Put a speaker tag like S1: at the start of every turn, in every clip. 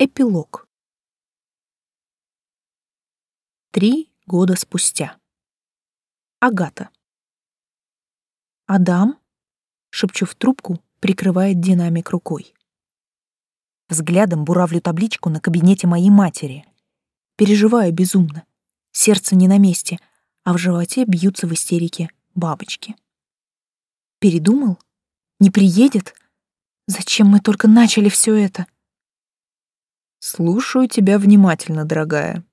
S1: Эпилог. Три года спустя. Агата. «Адам?» — шепчу в трубку, прикрывает динамик рукой. Взглядом буравлю табличку на кабинете моей матери. Переживаю безумно. Сердце не на месте, а в животе бьются в истерике бабочки. Передумал? Не приедет? Зачем мы только начали все это?
S2: «Слушаю тебя внимательно, дорогая».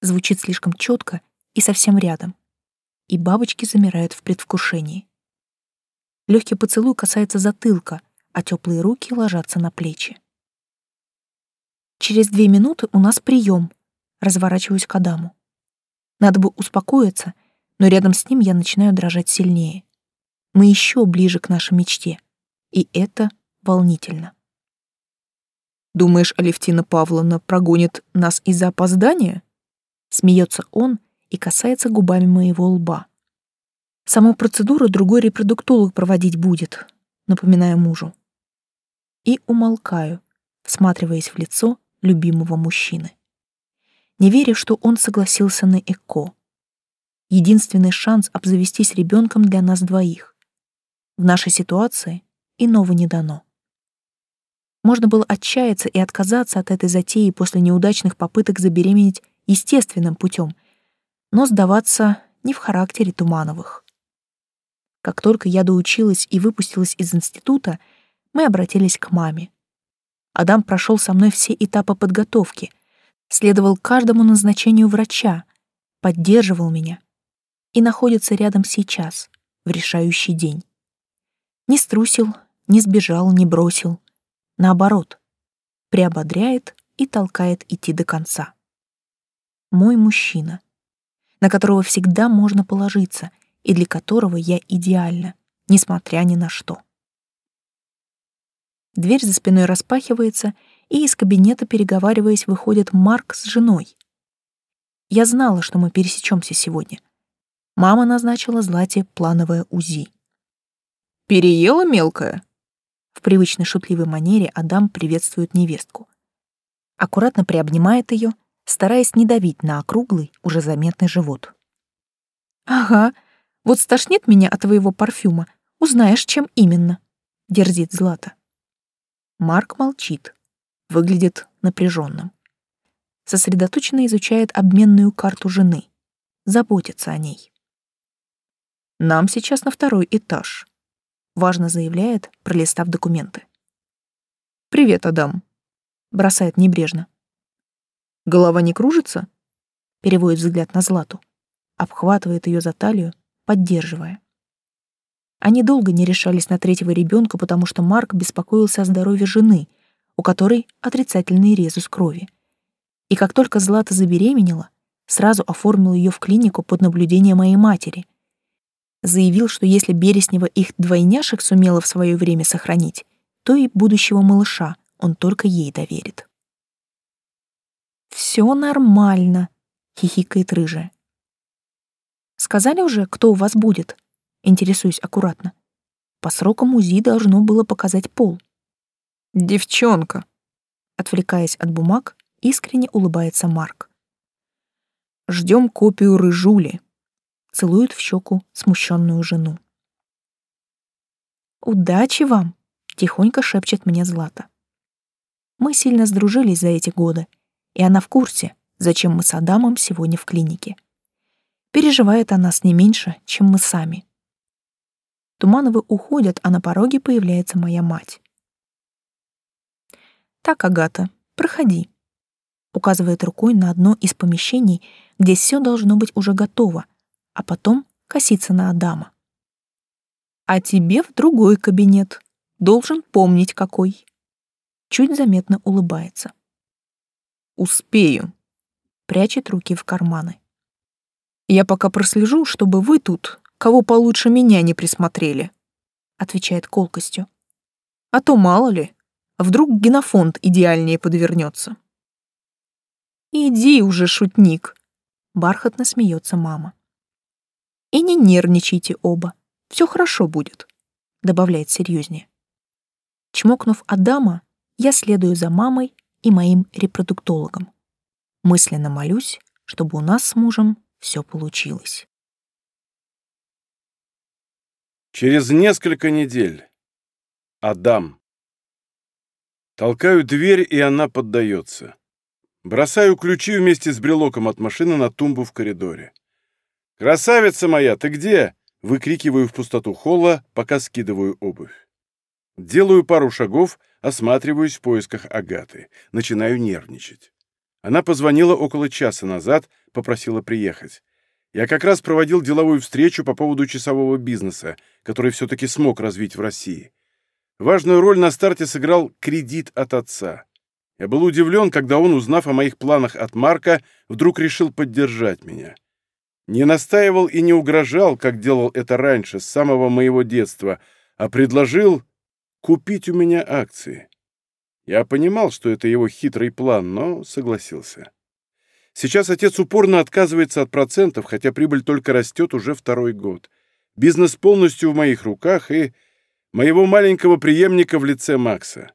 S1: Звучит слишком четко и совсем рядом. И бабочки замирают в предвкушении. Легкий поцелуй касается затылка, а теплые руки ложатся на плечи. Через две минуты у нас прием. Разворачиваюсь к Адаму. Надо бы успокоиться, но рядом с ним я начинаю дрожать сильнее. Мы еще ближе к нашей мечте, и это волнительно.
S2: Думаешь, Алевтина Павловна прогонит нас из-за опоздания?
S1: Смеется он и касается губами моего лба. Саму процедуру другой репродуктолог проводить будет, напоминаю мужу. И умолкаю, всматриваясь в лицо любимого мужчины. Не верю, что он согласился на ЭКО. Единственный шанс обзавестись ребенком для нас двоих. В нашей ситуации иного не дано. Можно было отчаяться и отказаться от этой затеи после неудачных попыток забеременеть естественным путем, но сдаваться не в характере Тумановых. Как только я доучилась и выпустилась из института, мы обратились к маме. Адам прошел со мной все этапы подготовки, следовал каждому назначению врача, поддерживал меня и находится рядом сейчас, в решающий день. Не струсил, не сбежал, не бросил наоборот, приободряет и толкает идти до конца. Мой мужчина, на которого всегда можно положиться и для которого я идеальна, несмотря ни на что. Дверь за спиной распахивается, и из кабинета, переговариваясь, выходит Марк с женой. Я знала, что мы пересечемся сегодня. Мама назначила Злате плановое УЗИ.
S2: «Переела мелкая?»
S1: В привычной шутливой манере Адам приветствует невестку. Аккуратно приобнимает ее, стараясь не давить на округлый, уже заметный живот. «Ага, вот стошнит меня от твоего парфюма, узнаешь, чем именно», — дерзит Злата. Марк молчит, выглядит напряженным. Сосредоточенно изучает обменную карту жены, заботится о ней.
S2: «Нам сейчас на второй этаж»,
S1: важно заявляет, пролистав документы.
S2: «Привет, Адам», — бросает небрежно. «Голова не кружится?» — переводит взгляд на Злату, обхватывает ее за талию, поддерживая.
S1: Они долго не решались на третьего ребенка, потому что Марк беспокоился о здоровье жены, у которой отрицательный резус крови. И как только Злата забеременела, сразу оформил ее в клинику под наблюдение моей матери — заявил, что если Береснева их двойняшек сумела в свое время сохранить, то и будущего малыша он только ей доверит. «Все нормально», — хихикает рыжая. «Сказали уже, кто у вас будет?» Интересуюсь аккуратно. По срокам УЗИ должно было показать пол.
S2: «Девчонка», —
S1: отвлекаясь от бумаг, искренне улыбается Марк.
S2: «Ждем копию рыжули
S1: целует в щеку смущенную жену. «Удачи вам!» — тихонько шепчет мне Злата. Мы сильно сдружились за эти годы, и она в курсе, зачем мы с Адамом сегодня в клинике. Переживает о нас не меньше, чем мы сами. Тумановы уходят, а на пороге появляется моя мать. «Так, Агата, проходи», — указывает рукой на одно из помещений, где все должно быть уже готово, а потом коситься на Адама. «А тебе в другой кабинет. Должен помнить, какой». Чуть заметно улыбается.
S2: «Успею», —
S1: прячет руки в карманы.
S2: «Я пока прослежу, чтобы вы тут, кого получше меня, не присмотрели», — отвечает колкостью. «А то мало ли, вдруг генофонд идеальнее подвернется».
S1: «Иди уже, шутник», — бархатно смеется мама. И не нервничайте оба. Все хорошо будет, добавляет серьезнее. Чмокнув Адама, я следую за мамой и моим репродуктологам. Мысленно молюсь, чтобы у нас с мужем все получилось.
S3: Через несколько недель. Адам. Толкаю дверь, и она поддается. Бросаю ключи вместе с брелоком от машины на тумбу в коридоре. «Красавица моя, ты где?» Выкрикиваю в пустоту холла, пока скидываю обувь. Делаю пару шагов, осматриваюсь в поисках Агаты. Начинаю нервничать. Она позвонила около часа назад, попросила приехать. Я как раз проводил деловую встречу по поводу часового бизнеса, который все-таки смог развить в России. Важную роль на старте сыграл кредит от отца. Я был удивлен, когда он, узнав о моих планах от Марка, вдруг решил поддержать меня. Не настаивал и не угрожал, как делал это раньше, с самого моего детства, а предложил купить у меня акции. Я понимал, что это его хитрый план, но согласился. Сейчас отец упорно отказывается от процентов, хотя прибыль только растет уже второй год. Бизнес полностью в моих руках и моего маленького преемника в лице Макса.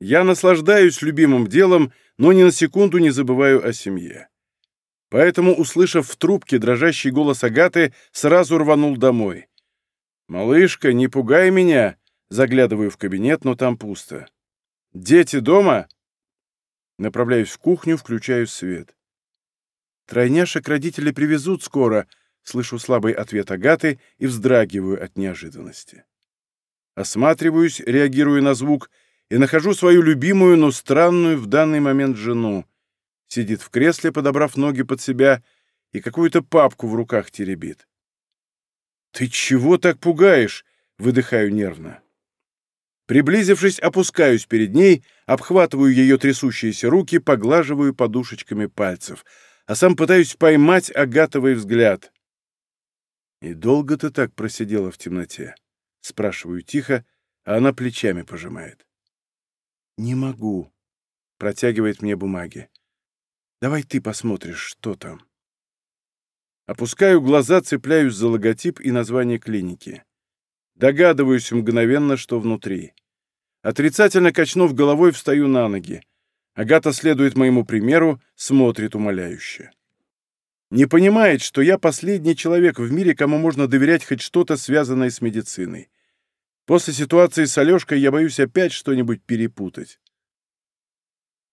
S3: Я наслаждаюсь любимым делом, но ни на секунду не забываю о семье. Поэтому, услышав в трубке дрожащий голос Агаты, сразу рванул домой. «Малышка, не пугай меня!» Заглядываю в кабинет, но там пусто. «Дети дома?» Направляюсь в кухню, включаю свет. «Тройняшек родители привезут скоро», — слышу слабый ответ Агаты и вздрагиваю от неожиданности. Осматриваюсь, реагирую на звук, и нахожу свою любимую, но странную в данный момент жену сидит в кресле, подобрав ноги под себя, и какую-то папку в руках теребит. «Ты чего так пугаешь?» — выдыхаю нервно. Приблизившись, опускаюсь перед ней, обхватываю ее трясущиеся руки, поглаживаю подушечками пальцев, а сам пытаюсь поймать агатовый взгляд. «И долго ты так просидела в темноте?» — спрашиваю тихо, а она плечами пожимает. «Не могу», — протягивает мне бумаги. Давай ты посмотришь, что там. Опускаю глаза, цепляюсь за логотип и название клиники. Догадываюсь мгновенно, что внутри. Отрицательно качнув головой, встаю на ноги. Агата следует моему примеру, смотрит умоляюще. Не понимает, что я последний человек в мире, кому можно доверять хоть что-то, связанное с медициной. После ситуации с Алешкой я боюсь опять что-нибудь перепутать.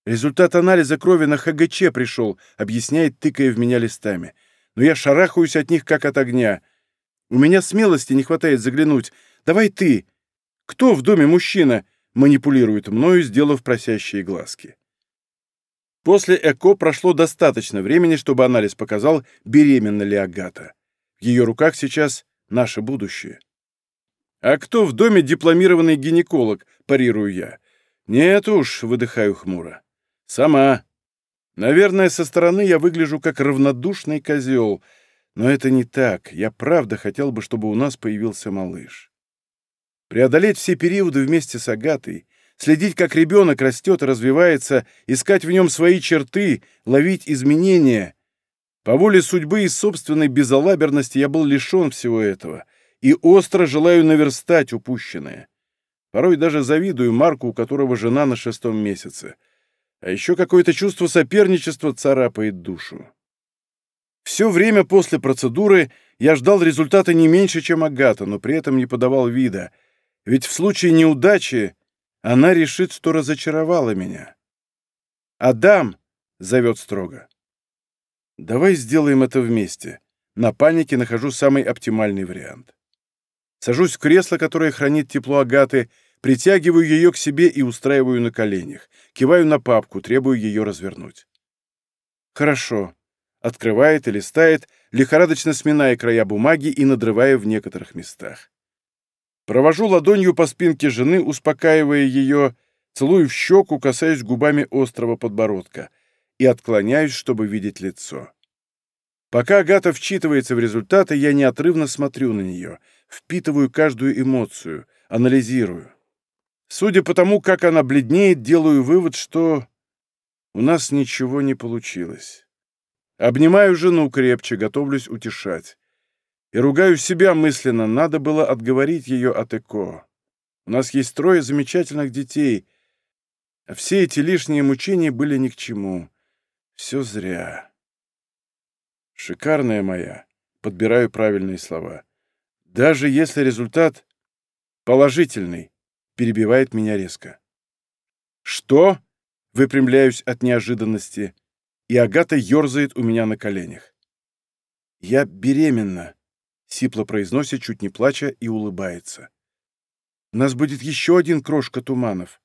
S3: Результат анализа крови на ХГЧ пришел, объясняет, тыкая в меня листами. Но я шарахаюсь от них, как от огня. У меня смелости не хватает заглянуть. Давай ты. Кто в доме мужчина? Манипулирует мною, сделав просящие глазки. После ЭКО прошло достаточно времени, чтобы анализ показал, беременна ли Агата. В ее руках сейчас наше будущее. «А кто в доме дипломированный гинеколог?» – парирую я. «Нет уж», – выдыхаю хмуро. Сама. Наверное, со стороны я выгляжу как равнодушный козел, но это не так. Я правда хотел бы, чтобы у нас появился малыш. Преодолеть все периоды вместе с Агатой, следить, как ребенок растет и развивается, искать в нем свои черты, ловить изменения. По воле судьбы и собственной безалаберности я был лишен всего этого и остро желаю наверстать упущенное. Порой даже завидую Марку, у которого жена на шестом месяце — а еще какое-то чувство соперничества царапает душу. Все время после процедуры я ждал результата не меньше, чем Агата, но при этом не подавал вида, ведь в случае неудачи она решит, что разочаровала меня. «Адам!» — зовет строго. «Давай сделаем это вместе». На панике нахожу самый оптимальный вариант. Сажусь в кресло, которое хранит тепло Агаты, Притягиваю ее к себе и устраиваю на коленях. Киваю на папку, требую ее развернуть. «Хорошо». Открывает и листает, лихорадочно сминая края бумаги и надрывая в некоторых местах. Провожу ладонью по спинке жены, успокаивая ее, целую в щеку, касаюсь губами острого подбородка и отклоняюсь, чтобы видеть лицо. Пока Агата вчитывается в результаты, я неотрывно смотрю на нее, впитываю каждую эмоцию, анализирую. Судя по тому, как она бледнеет, делаю вывод, что у нас ничего не получилось. Обнимаю жену крепче, готовлюсь утешать. И ругаю себя мысленно, надо было отговорить ее от ЭКО. У нас есть трое замечательных детей. А все эти лишние мучения были ни к чему. Все зря. Шикарная моя. Подбираю правильные слова. Даже если результат положительный, перебивает меня резко. Что? Выпрямляюсь от неожиданности, и Агата ерзает у меня на коленях. Я беременна, сипло произносит, чуть не плача, и улыбается. У нас будет еще один крошка туманов.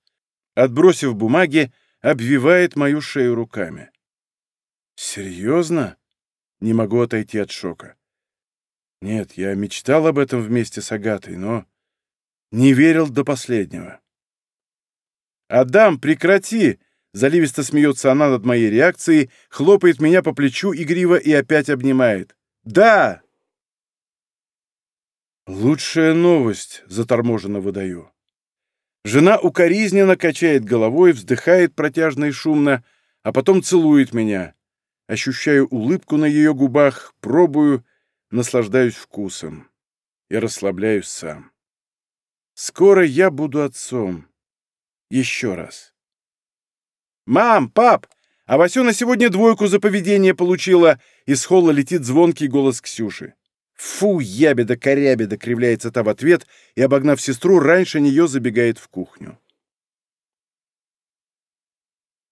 S3: Отбросив бумаги, обвивает мою шею руками. Серьезно? Не могу отойти от шока. Нет, я мечтал об этом вместе с Агатой, но не верил до последнего. «Адам, прекрати!» Заливисто смеется она над моей реакцией, хлопает меня по плечу игриво и опять обнимает. «Да!» «Лучшая новость», — заторможенно выдаю. Жена укоризненно качает головой, вздыхает протяжно и шумно, а потом целует меня. Ощущаю улыбку на ее губах, пробую, наслаждаюсь вкусом и расслабляюсь сам. Скоро я буду отцом. Еще раз. «Мам, пап, а Васюна сегодня двойку за поведение получила!» Из холла летит звонкий голос Ксюши. «Фу, ябеда-корябеда!» — кривляется та в ответ и, обогнав сестру, раньше нее забегает в кухню.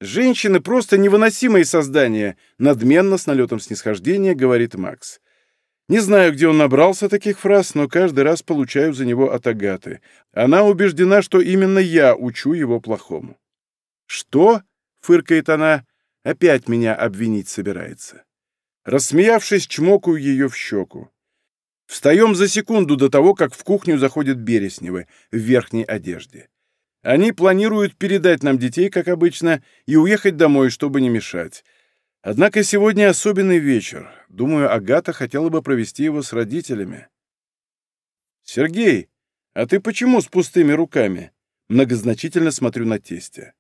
S3: «Женщины просто невыносимые создания!» — надменно, с налетом снисхождения, говорит Макс. Не знаю, где он набрался таких фраз, но каждый раз получаю за него от Агаты. Она убеждена, что именно я учу его плохому. «Что?» — фыркает она. «Опять меня обвинить собирается». Рассмеявшись, чмокаю ее в щеку. Встаем за секунду до того, как в кухню заходят Бересневы в верхней одежде. Они планируют передать нам детей, как обычно, и уехать домой, чтобы не мешать. Однако сегодня особенный вечер. Думаю, Агата хотела бы провести его с родителями. «Сергей, а ты почему с пустыми руками?» Многозначительно смотрю на тестя.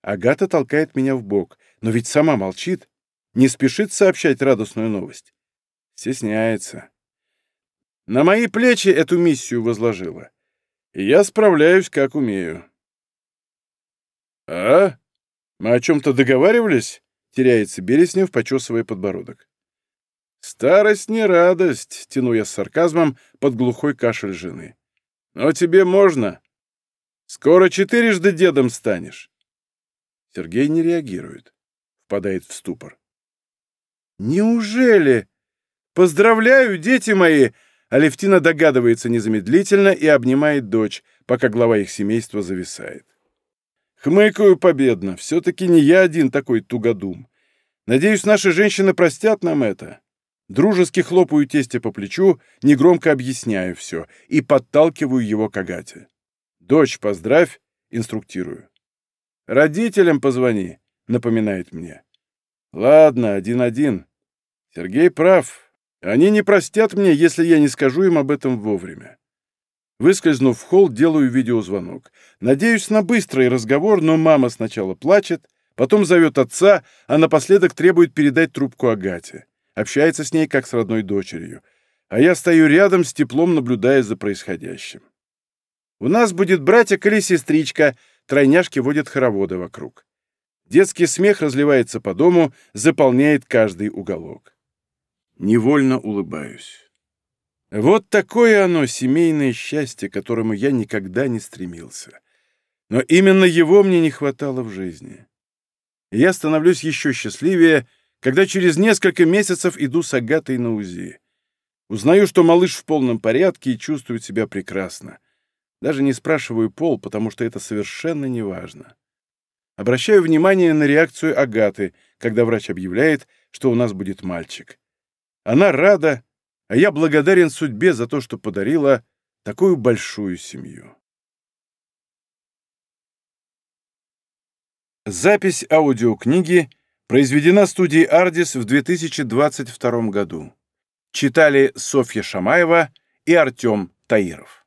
S3: Агата толкает меня в бок, но ведь сама молчит, не спешит сообщать радостную новость. Стесняется на мои плечи эту миссию возложила. И я справляюсь, как умею. «А? Мы о чем-то договаривались?» — теряется Береснев, почесывая подбородок. «Старость не радость», — тяну я с сарказмом под глухой кашель жены. «Но тебе можно. Скоро четырежды дедом станешь». Сергей не реагирует, впадает в ступор. «Неужели? Поздравляю, дети мои!» Алевтина догадывается незамедлительно и обнимает дочь, пока глава их семейства зависает. Хмыкаю победно. Все-таки не я один такой тугодум. Надеюсь, наши женщины простят нам это. Дружески хлопаю тесте по плечу, негромко объясняю все и подталкиваю его к Агате. «Дочь, поздравь!» — инструктирую. «Родителям позвони», — напоминает мне. «Ладно, один-один. Сергей прав. Они не простят мне, если я не скажу им об этом вовремя. Выскользнув в холл, делаю видеозвонок. Надеюсь на быстрый разговор, но мама сначала плачет, потом зовет отца, а напоследок требует передать трубку Агате. Общается с ней, как с родной дочерью. А я стою рядом, с теплом наблюдая за происходящим. У нас будет братик или сестричка, тройняшки водят хороводы вокруг. Детский смех разливается по дому, заполняет каждый уголок. Невольно улыбаюсь. Вот такое оно, семейное счастье, к которому я никогда не стремился. Но именно его мне не хватало в жизни. И я становлюсь еще счастливее, когда через несколько месяцев иду с Агатой на УЗИ. Узнаю, что малыш в полном порядке и чувствует себя прекрасно. Даже не спрашиваю пол, потому что это совершенно не важно. Обращаю внимание на реакцию Агаты, когда врач объявляет, что у нас будет мальчик. Она рада, а я благодарен судьбе за то, что подарила такую большую семью. Запись аудиокниги произведена студией «Ардис» в 2022 году. Читали Софья Шамаева и Артем Таиров.